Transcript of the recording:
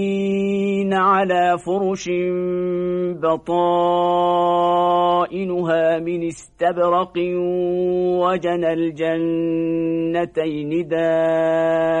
متكئين على فرش بطائنها من استبرق وجنى الجنتين دان